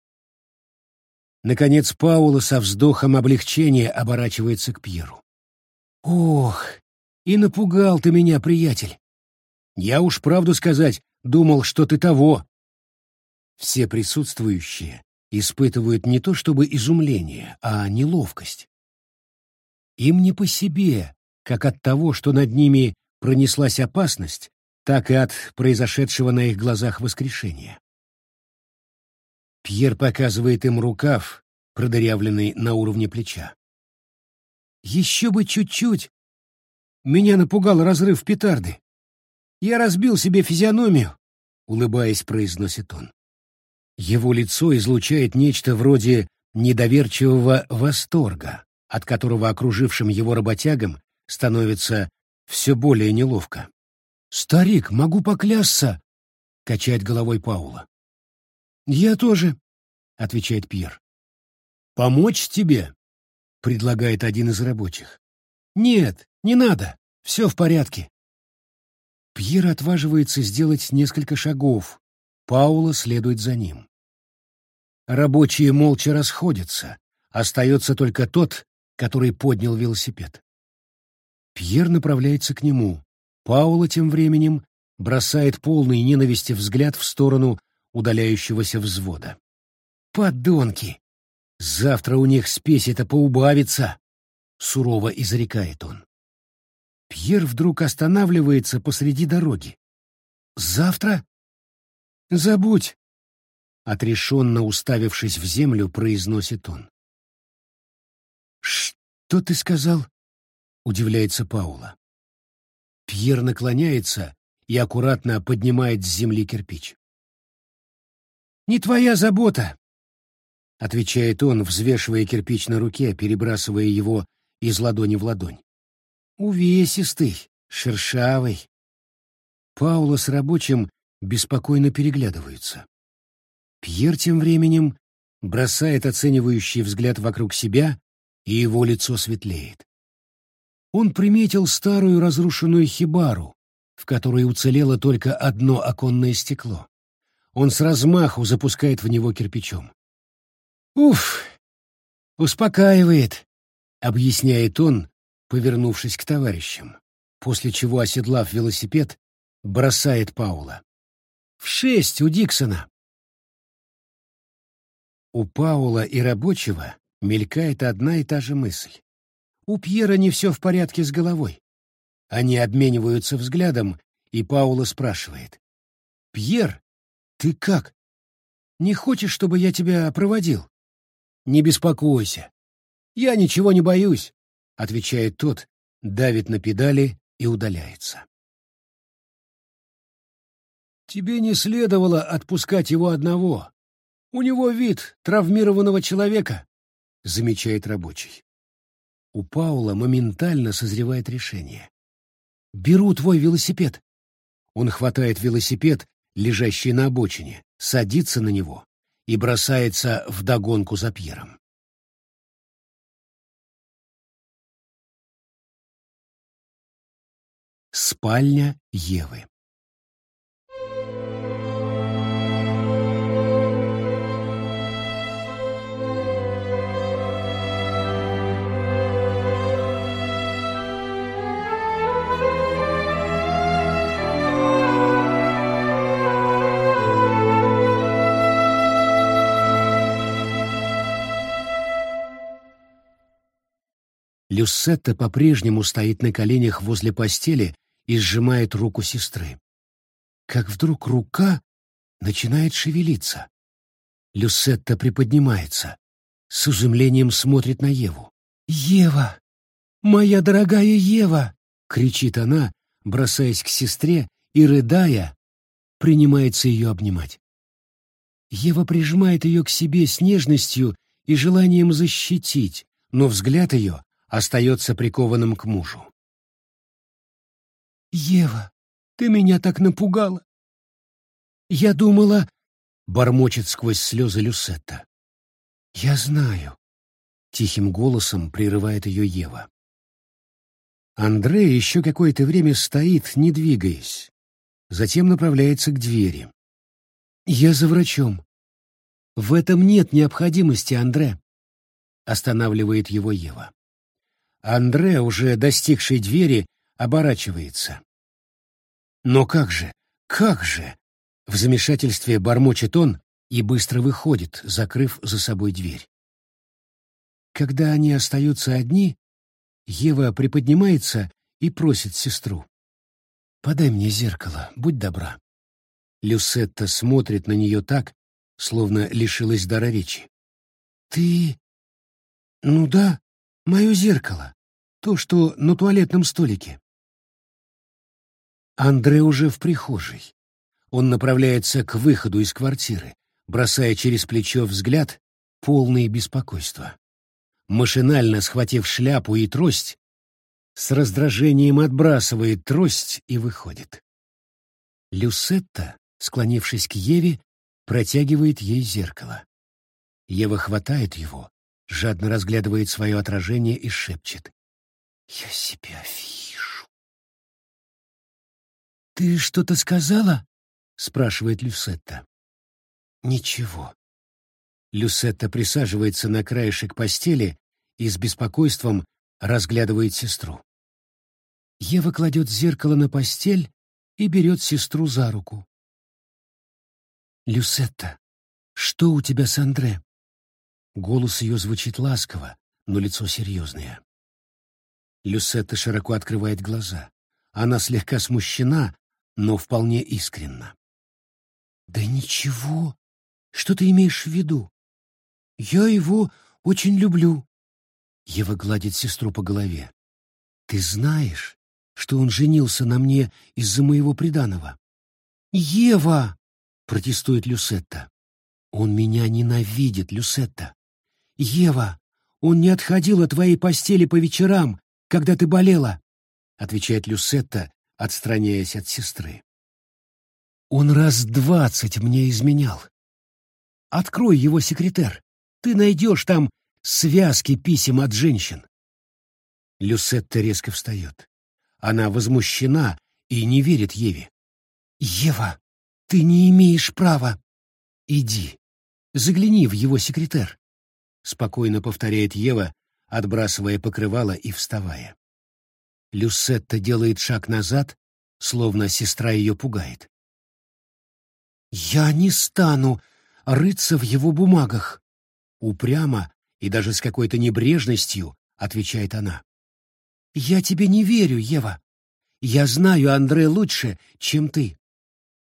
Наконец Паула со вздохом облегчения оборачивается к Пьеру. «Ох, и напугал ты меня, приятель! Я уж правду сказать, думал, что ты того!» Все присутствующие испытывают не то чтобы изумление, а неловкость. Им не по себе, как от того, что над ними пронеслась опасность, так и от произошедшего на их глазах воскрешения. Пьер показывает им рукав, продырявленный на уровне плеча. «Еще бы чуть-чуть!» Меня напугал разрыв петарды. Я разбил себе физиономию, — улыбаясь, произносит он. Его лицо излучает нечто вроде недоверчивого восторга, от которого окружившим его работягам становится все более неловко. «Старик, могу поклясться!» — качает головой Паула. «Я тоже», — отвечает Пьер. «Помочь тебе?» — предлагает один из рабочих. «Нет, не надо, все в порядке». Пьер отваживается сделать несколько шагов. Паула следует за ним. Рабочие молча расходятся. Остается только тот, который поднял велосипед. Пьер направляется к нему. Паула тем временем бросает полный ненависти взгляд в сторону удаляющегося взвода. «Подонки! Завтра у них спесь это поубавится!» — сурово изрекает он. Пьер вдруг останавливается посреди дороги. «Завтра?» «Забудь!» — Отрешенно уставившись в землю, произносит он. «Что ты сказал?» — удивляется Паула. Пьер наклоняется и аккуратно поднимает с земли кирпич. «Не твоя забота», — отвечает он, взвешивая кирпич на руке, перебрасывая его из ладони в ладонь. «Увесистый, шершавый». Паула с рабочим беспокойно переглядываются. Пьер тем временем бросает оценивающий взгляд вокруг себя, и его лицо светлеет. Он приметил старую разрушенную хибару, в которой уцелело только одно оконное стекло. Он с размаху запускает в него кирпичом. «Уф! Успокаивает!» — объясняет он, повернувшись к товарищам, после чего, оседлав велосипед, бросает Паула. «В шесть у Диксона!» У Паула и рабочего мелькает одна и та же мысль. У Пьера не все в порядке с головой. Они обмениваются взглядом, и Паула спрашивает. «Пьер, ты как? Не хочешь, чтобы я тебя проводил?» «Не беспокойся. Я ничего не боюсь», — отвечает тот, давит на педали и удаляется. «Тебе не следовало отпускать его одного. У него вид травмированного человека», — замечает рабочий. У Паула моментально созревает решение. «Беру твой велосипед». Он хватает велосипед, лежащий на обочине, садится на него и бросается в догонку за Пьером. Спальня Евы Люссетта по-прежнему стоит на коленях возле постели и сжимает руку сестры. Как вдруг рука начинает шевелиться. Люссетта приподнимается, с изумлением смотрит на Еву. «Ева! Моя дорогая Ева!» — кричит она, бросаясь к сестре и, рыдая, принимается ее обнимать. Ева прижимает ее к себе с нежностью и желанием защитить, но взгляд ее остается прикованным к мужу. «Ева, ты меня так напугала!» «Я думала...» — бормочет сквозь слезы Люсетта. «Я знаю», — тихим голосом прерывает ее Ева. Андрей еще какое-то время стоит, не двигаясь. Затем направляется к двери. «Я за врачом». «В этом нет необходимости, Андре», — останавливает его Ева. Андре, уже достигший двери, оборачивается. «Но как же? Как же?» В замешательстве бормочет он и быстро выходит, закрыв за собой дверь. Когда они остаются одни, Ева приподнимается и просит сестру. «Подай мне зеркало, будь добра». Люсетта смотрит на нее так, словно лишилась дара речи. «Ты... ну да, Мое зеркало. То, что на туалетном столике. Андре уже в прихожей. Он направляется к выходу из квартиры, бросая через плечо взгляд, полный беспокойства. Машинально схватив шляпу и трость, с раздражением отбрасывает трость и выходит. Люсетта, склонившись к Еве, протягивает ей зеркало. Ева хватает его, жадно разглядывает свое отражение и шепчет. «Я себя вижу». «Ты что-то сказала?» — спрашивает Люсетта. «Ничего». Люсетта присаживается на краешек постели и с беспокойством разглядывает сестру. Ева кладет зеркало на постель и берет сестру за руку. «Люсетта, что у тебя с Андре?» Голос ее звучит ласково, но лицо серьезное. Люсетта широко открывает глаза. Она слегка смущена, но вполне искренна. «Да ничего, Что ты имеешь в виду? Я его очень люблю. Ева гладит сестру по голове. Ты знаешь, что он женился на мне из-за моего приданого? Ева! протестует Люсетта. Он меня ненавидит, Люсетта. Ева, он не отходил от твоей постели по вечерам, когда ты болела, отвечает Люсетта, отстраняясь от сестры. Он раз двадцать мне изменял. Открой его секретер. Ты найдешь там связки писем от женщин. Люсетта резко встает. Она возмущена и не верит Еве. «Ева, ты не имеешь права!» «Иди, загляни в его секретер», — спокойно повторяет Ева, отбрасывая покрывало и вставая. Люсетта делает шаг назад, словно сестра ее пугает. «Я не стану рыться в его бумагах», — упрямо и даже с какой-то небрежностью отвечает она. «Я тебе не верю, Ева. Я знаю Андре лучше, чем ты».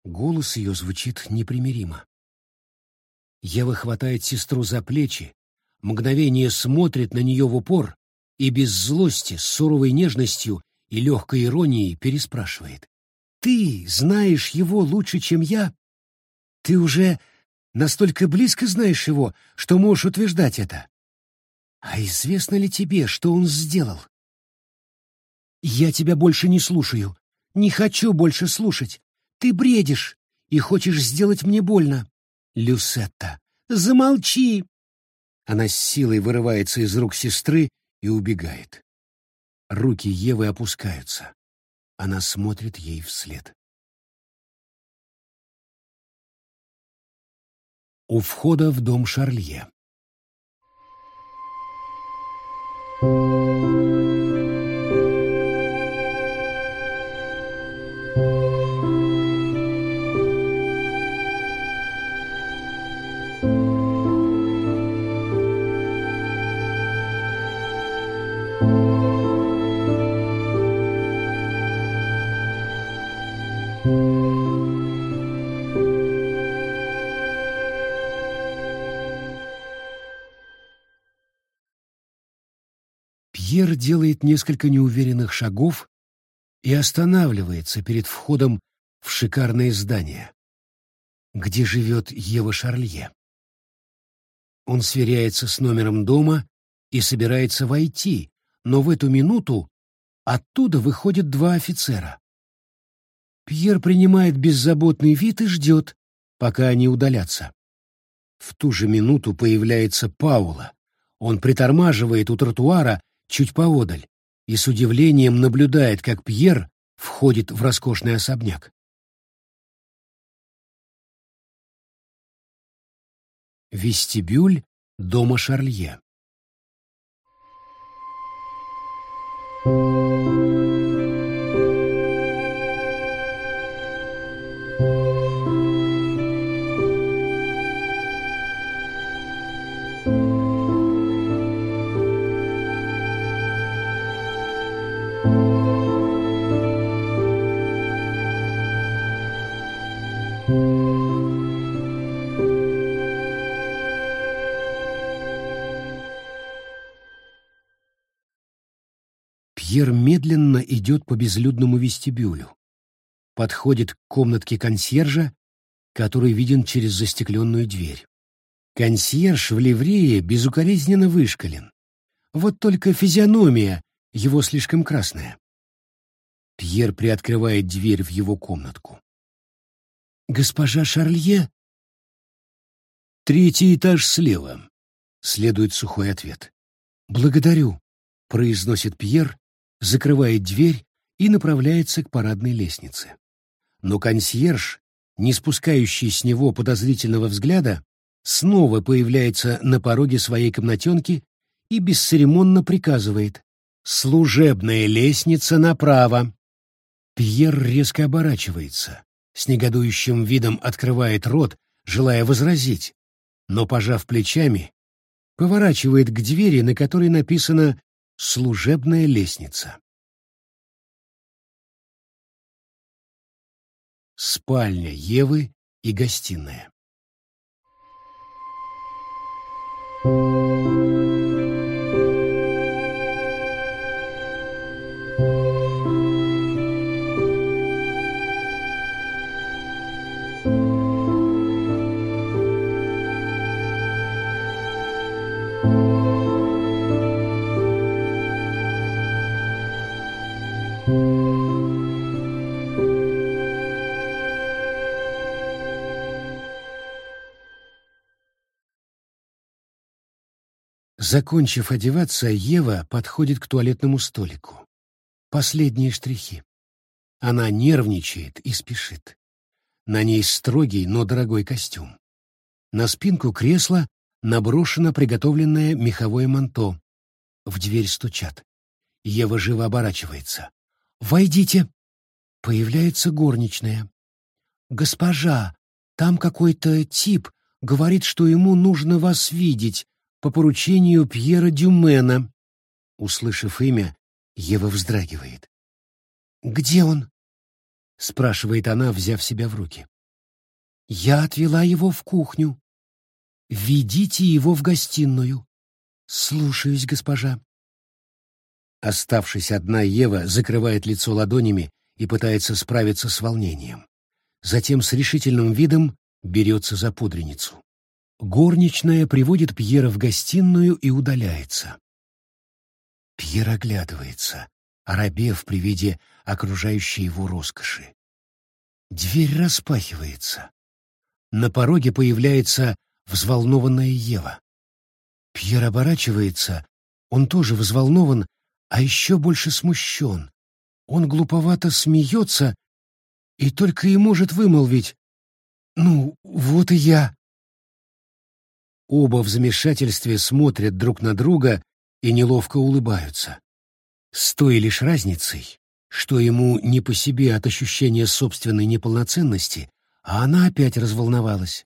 Голос ее звучит непримиримо. Ева хватает сестру за плечи, мгновение смотрит на нее в упор и без злости, с суровой нежностью и легкой иронией переспрашивает. «Ты знаешь его лучше, чем я? Ты уже настолько близко знаешь его, что можешь утверждать это. А известно ли тебе, что он сделал? Я тебя больше не слушаю. Не хочу больше слушать. Ты бредишь и хочешь сделать мне больно. Люсетта, замолчи! Она с силой вырывается из рук сестры и убегает. Руки Евы опускаются. Она смотрит ей вслед. У входа в дом Шарлье. Пьер делает несколько неуверенных шагов и останавливается перед входом в шикарное здание, где живет Ева Шарлье. Он сверяется с номером дома и собирается войти, но в эту минуту оттуда выходят два офицера. Пьер принимает беззаботный вид и ждет, пока они удалятся. В ту же минуту появляется Паула. Он притормаживает у тротуара чуть поодаль, и с удивлением наблюдает, как Пьер входит в роскошный особняк. Вестибюль дома Шарлье. Пьер медленно идет по безлюдному вестибюлю. Подходит к комнатке консьержа, который виден через застекленную дверь. Консьерж в ливрее безукоризненно вышкален. Вот только физиономия его слишком красная. Пьер приоткрывает дверь в его комнатку. «Госпожа Шарлье?» «Третий этаж слева», — следует сухой ответ. «Благодарю», — произносит Пьер закрывает дверь и направляется к парадной лестнице. Но консьерж, не спускающий с него подозрительного взгляда, снова появляется на пороге своей комнатенки и бесцеремонно приказывает «Служебная лестница направо». Пьер резко оборачивается, с негодующим видом открывает рот, желая возразить, но, пожав плечами, поворачивает к двери, на которой написано «Служебная лестница». Спальня Евы и гостиная. Thank you. Закончив одеваться, Ева подходит к туалетному столику. Последние штрихи. Она нервничает и спешит. На ней строгий, но дорогой костюм. На спинку кресла наброшено приготовленное меховое манто. В дверь стучат. Ева живо оборачивается. «Войдите!» Появляется горничная. «Госпожа, там какой-то тип говорит, что ему нужно вас видеть по поручению Пьера Дюмена». Услышав имя, Ева вздрагивает. «Где он?» — спрашивает она, взяв себя в руки. «Я отвела его в кухню. Ведите его в гостиную. Слушаюсь, госпожа». Оставшись одна, Ева закрывает лицо ладонями и пытается справиться с волнением. Затем с решительным видом берется за пудреницу. Горничная приводит Пьера в гостиную и удаляется. Пьер оглядывается, оробев при виде окружающей его роскоши. Дверь распахивается. На пороге появляется взволнованная Ева. Пьер оборачивается, он тоже взволнован, а еще больше смущен. Он глуповато смеется и только и может вымолвить «Ну, вот и я». Оба в замешательстве смотрят друг на друга и неловко улыбаются. С той лишь разницей, что ему не по себе от ощущения собственной неполноценности, а она опять разволновалась.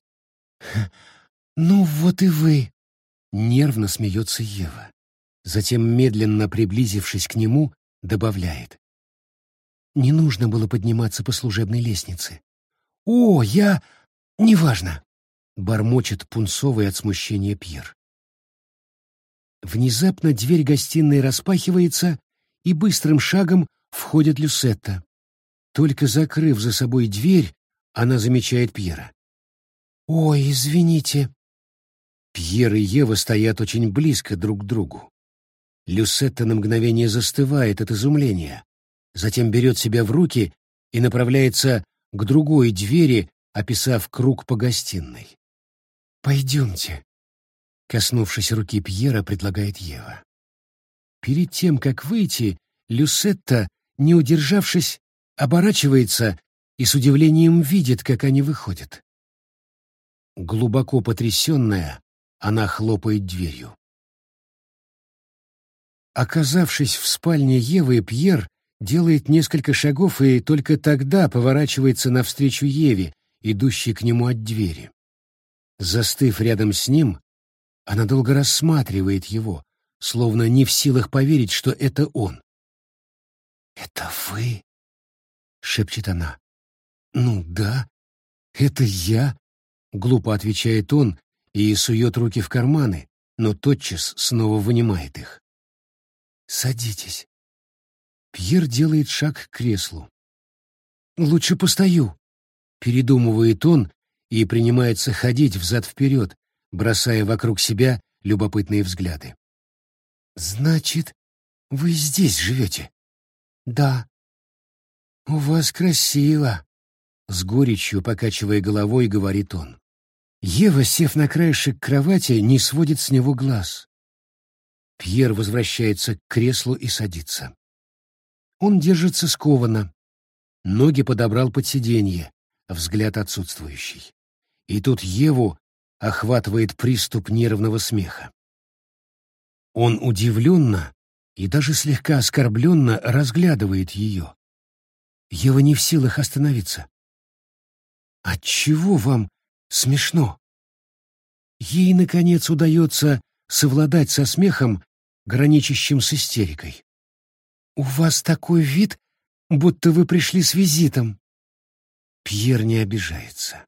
«Ну вот и вы!» — нервно смеется Ева. Затем, медленно приблизившись к нему, добавляет. «Не нужно было подниматься по служебной лестнице». «О, я... неважно!» — бормочет пунцовый от смущения Пьер. Внезапно дверь гостиной распахивается, и быстрым шагом входит Люсетта. Только закрыв за собой дверь, она замечает Пьера. «Ой, извините». Пьер и Ева стоят очень близко друг к другу. Люсетта на мгновение застывает от изумления, затем берет себя в руки и направляется к другой двери, описав круг по гостиной. «Пойдемте», — коснувшись руки Пьера, предлагает Ева. Перед тем, как выйти, Люсетта, не удержавшись, оборачивается и с удивлением видит, как они выходят. Глубоко потрясенная, она хлопает дверью. Оказавшись в спальне Евы, Пьер делает несколько шагов и только тогда поворачивается навстречу Еве, идущей к нему от двери. Застыв рядом с ним, она долго рассматривает его, словно не в силах поверить, что это он. «Это вы?» — шепчет она. «Ну да, это я», — глупо отвечает он и сует руки в карманы, но тотчас снова вынимает их. «Садитесь». Пьер делает шаг к креслу. «Лучше постою», — передумывает он и принимается ходить взад-вперед, бросая вокруг себя любопытные взгляды. «Значит, вы здесь живете?» «Да». «У вас красиво», — с горечью, покачивая головой, говорит он. Ева, сев на краешек кровати, не сводит с него глаз. Пьер возвращается к креслу и садится. Он держится скованно. Ноги подобрал под сиденье, взгляд отсутствующий. И тут Еву охватывает приступ нервного смеха. Он удивленно и даже слегка оскорбленно разглядывает ее. Ева не в силах остановиться. «Отчего вам смешно?» Ей, наконец, удается совладать со смехом, граничащим с истерикой. «У вас такой вид, будто вы пришли с визитом». Пьер не обижается.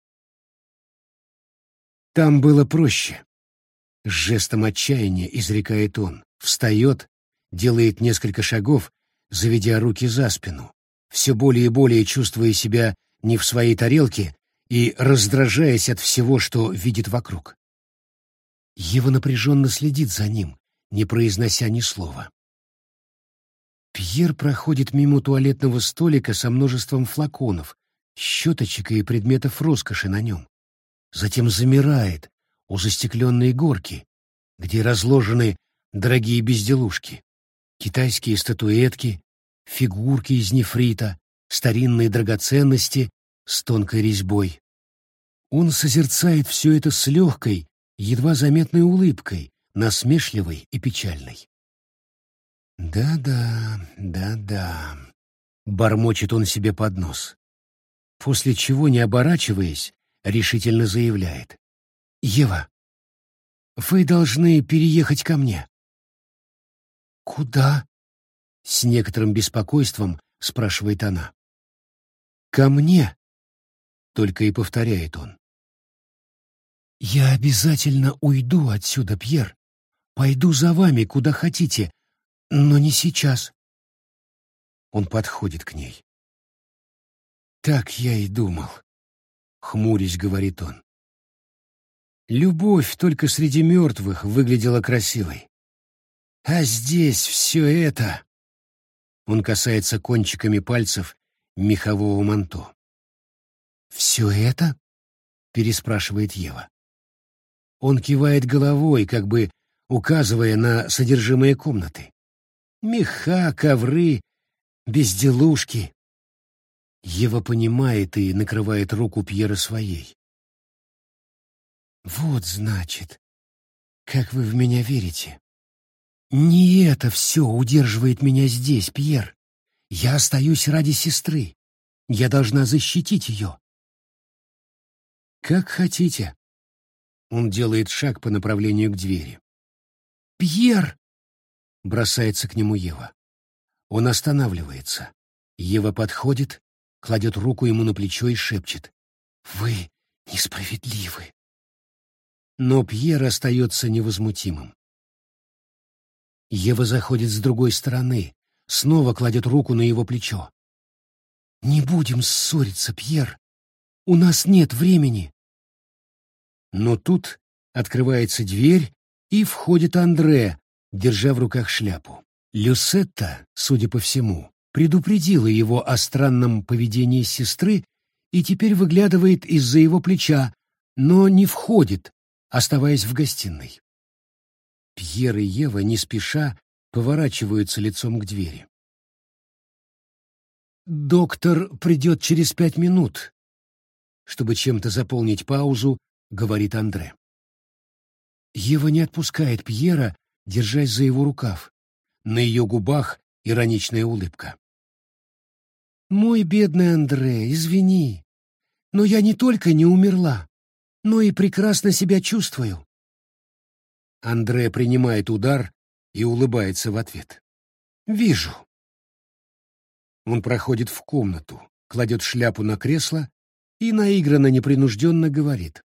Там было проще. С жестом отчаяния изрекает он, встает, делает несколько шагов, заведя руки за спину, все более и более чувствуя себя не в своей тарелке и раздражаясь от всего, что видит вокруг. Ева напряженно следит за ним, не произнося ни слова. Пьер проходит мимо туалетного столика со множеством флаконов, щеточек и предметов роскоши на нем. Затем замирает у застекленной горки, где разложены дорогие безделушки, китайские статуэтки, фигурки из нефрита, старинные драгоценности с тонкой резьбой. Он созерцает все это с легкой, едва заметной улыбкой, насмешливой и печальной. «Да-да, да-да», — бормочет он себе под нос, после чего, не оборачиваясь, решительно заявляет. «Ева, вы должны переехать ко мне». «Куда?» — с некоторым беспокойством спрашивает она. «Ко мне», — только и повторяет он. «Я обязательно уйду отсюда, Пьер. Пойду за вами, куда хотите, но не сейчас». Он подходит к ней. «Так я и думал», — хмурясь говорит он. Любовь только среди мертвых выглядела красивой. А здесь все это... Он касается кончиками пальцев мехового манто. «Все это?» — переспрашивает Ева. Он кивает головой, как бы указывая на содержимое комнаты. Меха, ковры, безделушки. Ева понимает и накрывает руку Пьера своей. «Вот, значит, как вы в меня верите. Не это все удерживает меня здесь, Пьер. Я остаюсь ради сестры. Я должна защитить ее». «Как хотите», он делает шаг по направлению к двери. «Пьер!» — бросается к нему Ева. Он останавливается. Ева подходит, кладет руку ему на плечо и шепчет. «Вы несправедливы!» Но Пьер остается невозмутимым. Ева заходит с другой стороны, снова кладет руку на его плечо. «Не будем ссориться, Пьер. У нас нет времени. Но тут открывается дверь, и входит Андре, держа в руках шляпу. Люсетта, судя по всему, предупредила его о странном поведении сестры и теперь выглядывает из-за его плеча, но не входит, оставаясь в гостиной. Пьер и Ева не спеша поворачиваются лицом к двери. «Доктор придет через пять минут», чтобы чем-то заполнить паузу, говорит Андре. Ева не отпускает Пьера, держась за его рукав. На ее губах ироничная улыбка. «Мой бедный Андре, извини, но я не только не умерла, но и прекрасно себя чувствую». Андре принимает удар и улыбается в ответ. «Вижу». Он проходит в комнату, кладет шляпу на кресло и наигранно непринужденно говорит.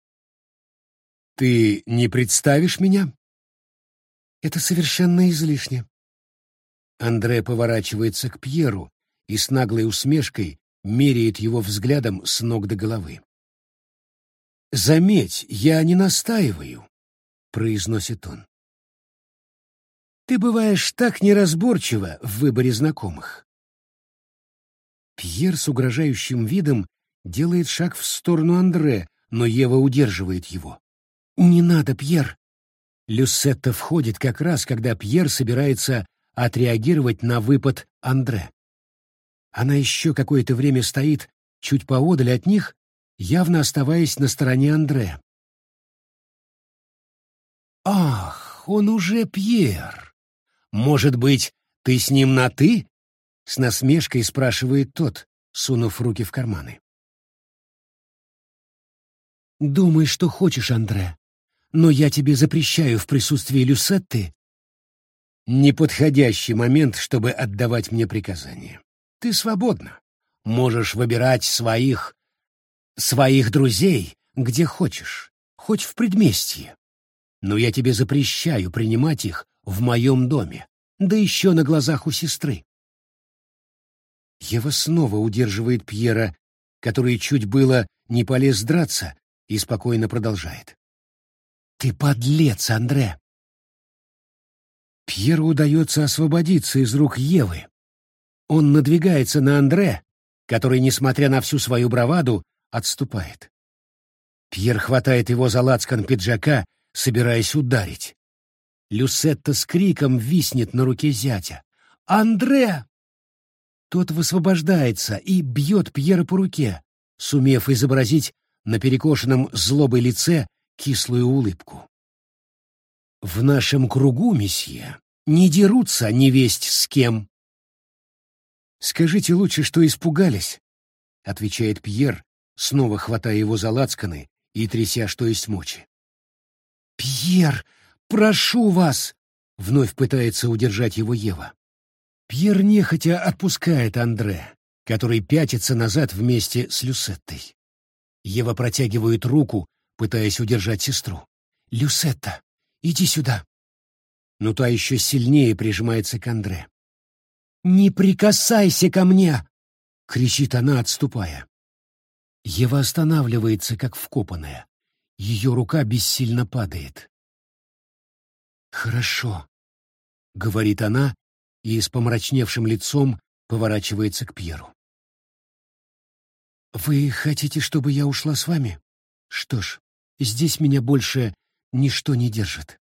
Ты не представишь меня? Это совершенно излишне. Андре поворачивается к Пьеру и с наглой усмешкой меряет его взглядом с ног до головы. «Заметь, я не настаиваю», — произносит он. «Ты бываешь так неразборчиво в выборе знакомых». Пьер с угрожающим видом делает шаг в сторону Андре, но Ева удерживает его. «Не надо, Пьер!» Люсетта входит как раз, когда Пьер собирается отреагировать на выпад Андре. Она еще какое-то время стоит чуть поодаль от них, явно оставаясь на стороне Андре. «Ах, он уже Пьер! Может быть, ты с ним на «ты»?» — с насмешкой спрашивает тот, сунув руки в карманы. «Думай, что хочешь, Андре но я тебе запрещаю в присутствии Люсетты неподходящий момент, чтобы отдавать мне приказания. Ты свободна. Можешь выбирать своих... своих друзей, где хочешь, хоть в предместье. Но я тебе запрещаю принимать их в моем доме, да еще на глазах у сестры. Ева снова удерживает Пьера, который чуть было не полез драться, и спокойно продолжает. «Ты подлец, Андре!» Пьеру удается освободиться из рук Евы. Он надвигается на Андре, который, несмотря на всю свою браваду, отступает. Пьер хватает его за лацкан пиджака, собираясь ударить. Люсетта с криком виснет на руке зятя. «Андре!» Тот высвобождается и бьет Пьера по руке, сумев изобразить на перекошенном злобой лице кислую улыбку. «В нашем кругу, месье, не дерутся невесть с кем». «Скажите лучше, что испугались», — отвечает Пьер, снова хватая его за лацканы и тряся, что есть мочи. «Пьер, прошу вас!» — вновь пытается удержать его Ева. Пьер нехотя отпускает Андре, который пятится назад вместе с Люсеттой. Ева протягивает руку, пытаясь удержать сестру. «Люсетта, иди сюда!» Но та еще сильнее прижимается к Андре. «Не прикасайся ко мне!» — кричит она, отступая. Ева останавливается, как вкопанная. Ее рука бессильно падает. «Хорошо», — говорит она и с помрачневшим лицом поворачивается к Пьеру. «Вы хотите, чтобы я ушла с вами? Что ж, здесь меня больше ничто не держит».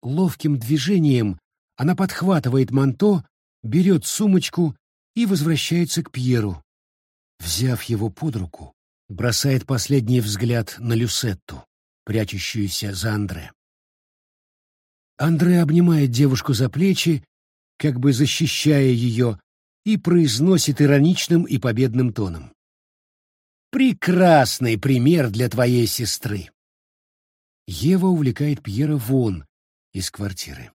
Ловким движением она подхватывает манто, берет сумочку и возвращается к Пьеру. Взяв его под руку, бросает последний взгляд на Люсетту, прячущуюся за Андре. Андре обнимает девушку за плечи, как бы защищая ее, и произносит ироничным и победным тоном. «Прекрасный пример для твоей сестры!» Ева увлекает Пьера вон из квартиры.